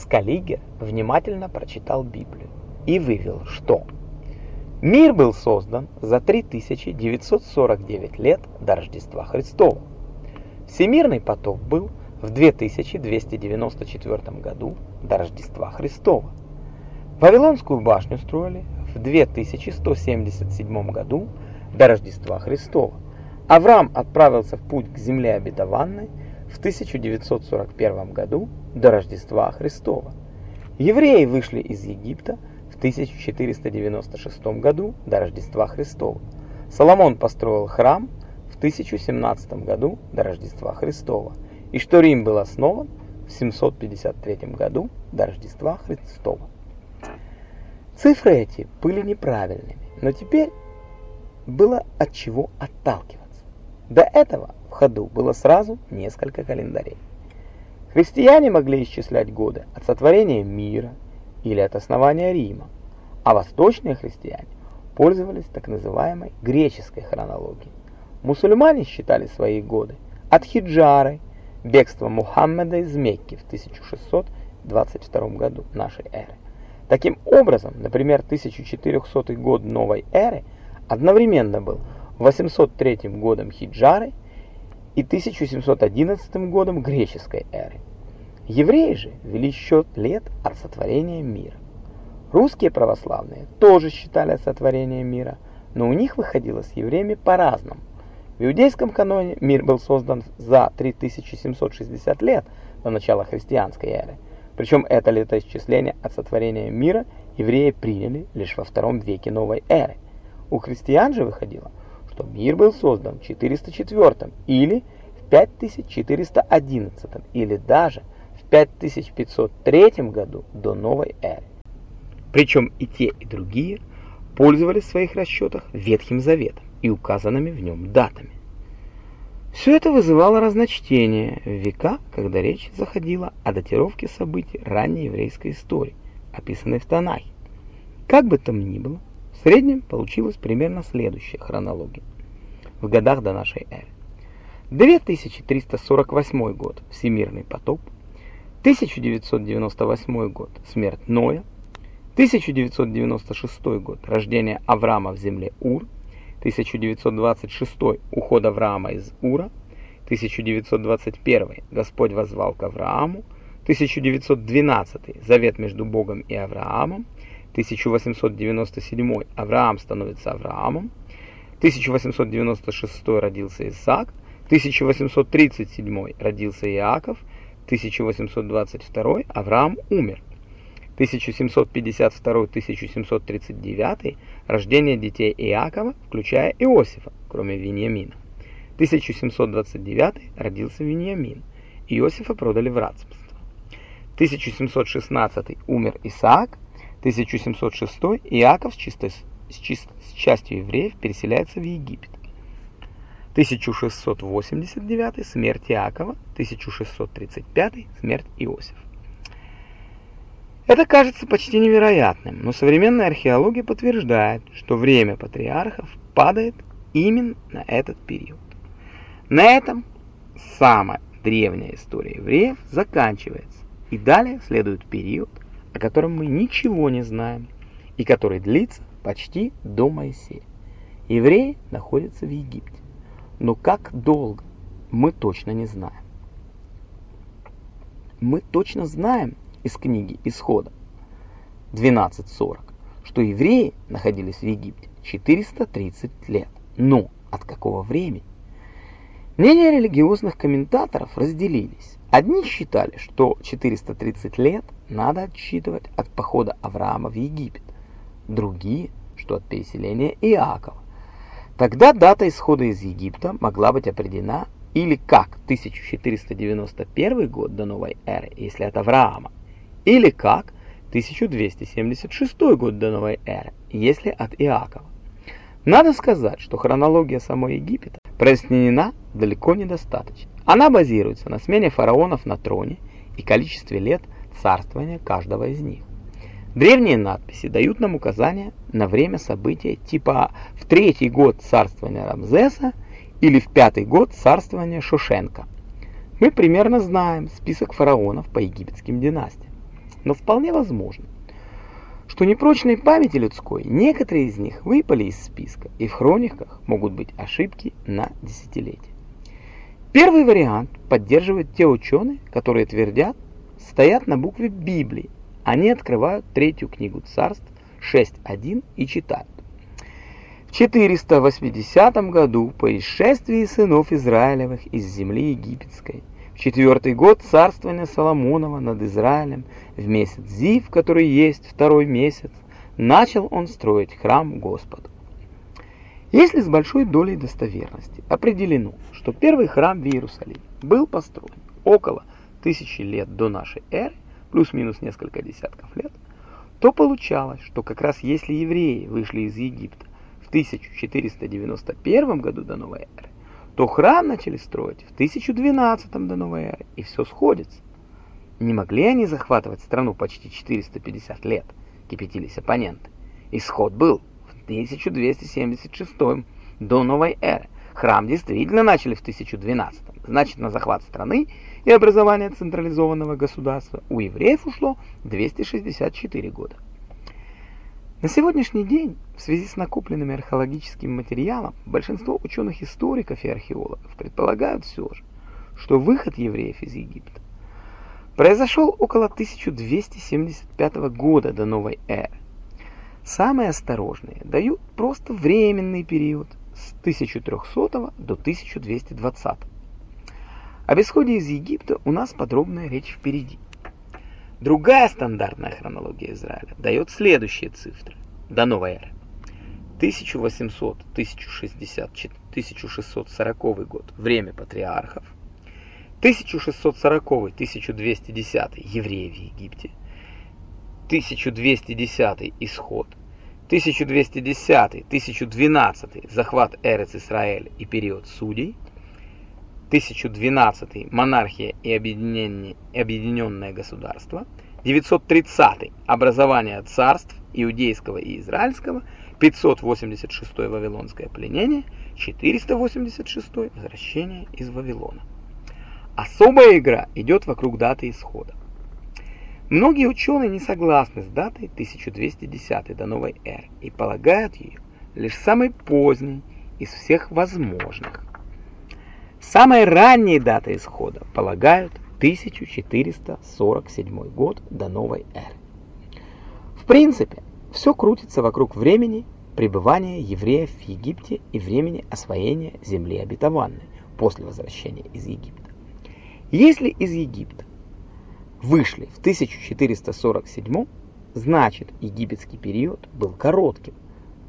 Скаллигер внимательно прочитал Библию и вывел, что мир был создан за 3949 лет до Рождества Христова. Всемирный потоп был в 2294 году до Рождества Христова. Вавилонскую башню строили в 2177 году до Рождества Христова. Авраам отправился в путь к земле обетованной в 1941 году до Рождества Христова. Евреи вышли из Египта в 1496 году до Рождества Христова. Соломон построил храм в 1017 году до Рождества Христова, и что Рим был основан в 753 году до Рождества Христова. Цифры эти были неправильными, но теперь было от чего отталкиваться. До этого в ходу было сразу несколько календарей. Христиане могли исчислять годы от сотворения мира или от основания Рима, а восточные христиане пользовались так называемой греческой хронологией. Мусульмане считали свои годы от хиджары, бегства Мухаммеда из Мекки в 1622 году нашей эры. Таким образом, например, 1400 год новой эры одновременно был 803 годом хиджары и 1711 годом греческой эры. Евреи же вели счет лет от сотворения мира. Русские православные тоже считали сотворение мира, но у них выходило с евреями по-разному. В иудейском каноне мир был создан за 3760 лет до начала христианской эры. Причем это летоисчисление от сотворения мира евреи приняли лишь во втором веке новой эры. У христиан же выходило, что мир был создан в 404 или в 5411 или даже в 5503 году до новой эры. Причем и те, и другие пользовались в своих расчетах Ветхим Заветом и указанными в нем датами. Все это вызывало разночтение в века, когда речь заходила о датировке событий ранней еврейской истории, описанной в Танахе. Как бы там ни было, в среднем получилась примерно следующая хронология. В годах до нашей эры. 2348 год – Всемирный потоп, 1998 год – смерть Ноя, 1996 год – рождение Авраама в земле Ур, 1926 – уход Авраама из Ура, 1921 – Господь возвал к Аврааму, 1912 – завет между Богом и Авраамом, 1897 Авраам становится Авраамом, 1896 родился Исаак, 1837 родился Иаков, 1822 Авраам умер. 1752-1739 рождение детей Иакова, включая Иосифа, кроме Вениамина. 1729 родился Вениамин. Иосифа продали в рабство. 1716 умер Исаак, 1706 Иаков с, чисто, с, чисто, с частью евреев переселяется в Египет. 1689 смерть Иакова, 1635 смерть Иосифа. Это кажется почти невероятным, но современная археология подтверждает, что время патриархов падает именно на этот период. На этом самая древняя история евреев заканчивается, и далее следует период, о котором мы ничего не знаем, и который длится почти до Моисея. Евреи находятся в Египте, но как долго, мы точно не знаем. Мы точно знаем из книги Исхода 12.40, что евреи находились в Египте 430 лет. Но от какого времени? Мнения религиозных комментаторов разделились. Одни считали, что 430 лет надо отсчитывать от похода Авраама в Египет, другие, что от переселения Иакова. Тогда дата исхода из Египта могла быть определена или как 1491 год до новой эры, если от Авраама, или как 1276 год до новой эры, если от Иакова. Надо сказать, что хронология самой Египта прояснена далеко недостаточно. Она базируется на смене фараонов на троне и количестве лет царствования каждого из них. Древние надписи дают нам указания на время события типа в третий год царствования Рамзеса или в пятый год царствования Шушенка. Мы примерно знаем список фараонов по египетским династиям. но вполне возможно, что непрочной памяти людской некоторые из них выпали из списка, и в хрониках могут быть ошибки на десятилетия. Первый вариант поддерживают те ученые, которые твердят, стоят на букве Библии. Они открывают третью книгу царств 6.1 и читают. В 480 году по исшествии сынов Израилевых из земли египетской, в четвертый год царствования Соломонова над Израилем, в месяц Зив, который есть второй месяц, начал он строить храм Господу. Если с большой долей достоверности определено, что первый храм в Иерусалиме был построен около тысячи лет до нашей эры, плюс-минус несколько десятков лет, то получалось, что как раз если евреи вышли из Египта в 1491 году до новой эры, то храм начали строить в 1012 до новой эры, и все сходится. Не могли они захватывать страну почти 450 лет, кипятились оппоненты. Исход был 1276 до новой эры. Храм действительно начали в 1012, значит на захват страны и образование централизованного государства у евреев ушло 264 года. На сегодняшний день, в связи с накопленным археологическим материалом, большинство ученых-историков и археологов предполагают все же, что выход евреев из Египта произошел около 1275 года до новой эры. Самые осторожные дают просто временный период с 1300 до 1220. Об исходе из Египта у нас подробная речь впереди. Другая стандартная хронология Израиля дает следующие цифры до новой эры. 1800-1640 год – время патриархов. 1640-1210 – евреи в Египте. 1210 – исход. 1210-1012 – захват Эрец Исраэль и период судей – 1012 монархия и объединенное государство, 930 образование царств иудейского и израильского, 586 вавилонское пленение, 486 возвращение из Вавилона. Особая игра идет вокруг даты исхода. Многие ученые не согласны с датой 1210 до новой эры и полагают ее лишь самой поздней из всех возможных. Самая ранняя дата исхода полагают 1447 год до новой эры. В принципе, все крутится вокруг времени пребывания евреев в Египте и времени освоения земли обетованной после возвращения из Египта. Если из Египта вышли в 1447, значит египетский период был коротким,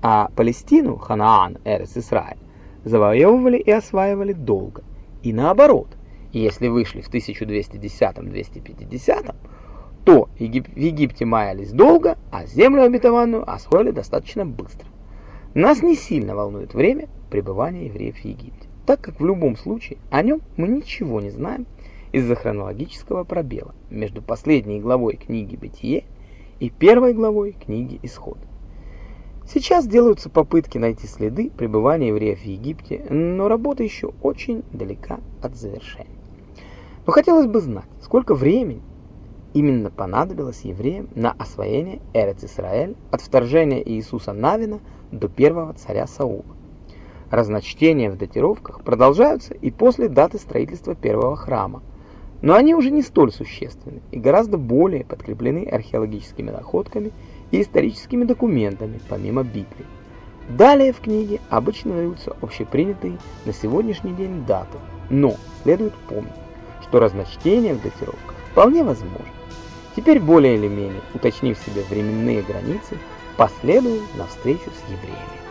а Палестину, Ханаан, Эрес, Исраиль завоевывали и осваивали долго. И наоборот, если вышли в 1210-250, то в Египте маялись долго, а землю обетованную освоили достаточно быстро. Нас не сильно волнует время пребывания евреев в Египте, так как в любом случае о нем мы ничего не знаем из-за хронологического пробела между последней главой книги «Бытие» и первой главой книги «Исход». Сейчас делаются попытки найти следы пребывания евреев в Египте, но работа еще очень далека от завершения. Но хотелось бы знать, сколько времени именно понадобилось евреям на освоение Эрец-Исраэль от вторжения Иисуса Навина до первого царя Саула. Разночтения в датировках продолжаются и после даты строительства первого храма, но они уже не столь существенны и гораздо более подкреплены археологическими находками и историческими документами, помимо Библии. Далее в книге обычно даются общепринятые на сегодняшний день даты, но следует помнить, что разночтение в датировках вполне возможно. Теперь более или менее уточнив себе временные границы, последуем навстречу с евреями.